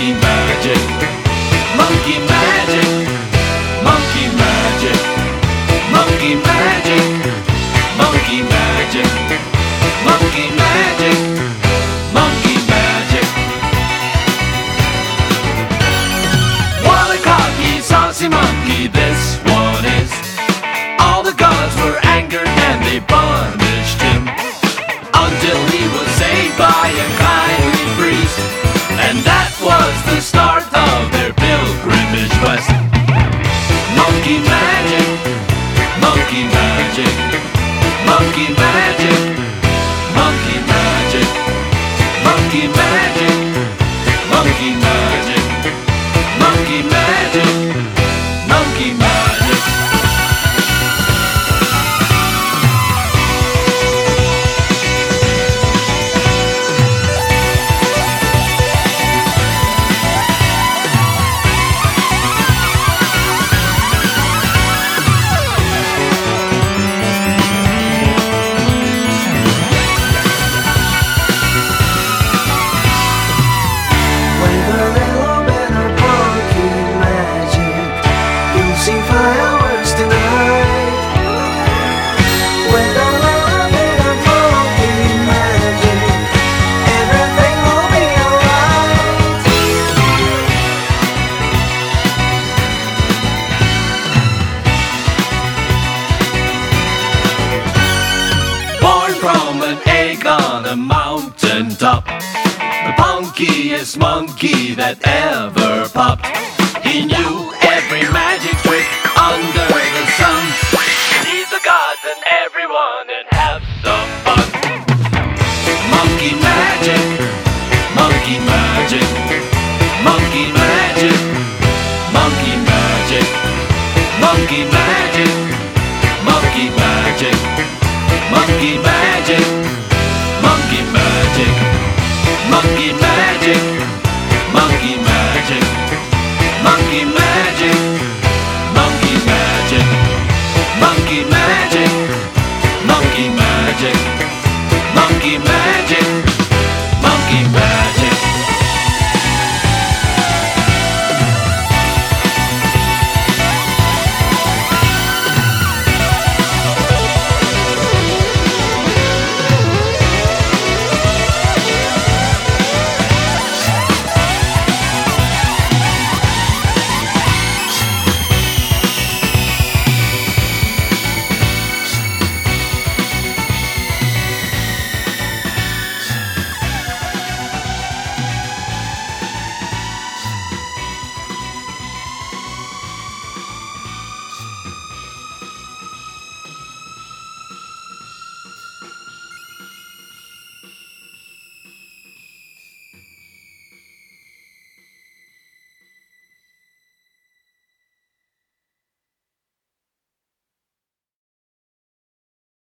Monkey magic, monkey magic, monkey magic, monkey magic, monkey magic, monkey magic, monkey magic, monkey magic. Walikaki saucy monkey, this one is. All the gods were angered and they punished him until he was saved by a kindly. And that was the start of egg on a mountain top. The punkiest monkey that ever popped. He knew every magic trick magic.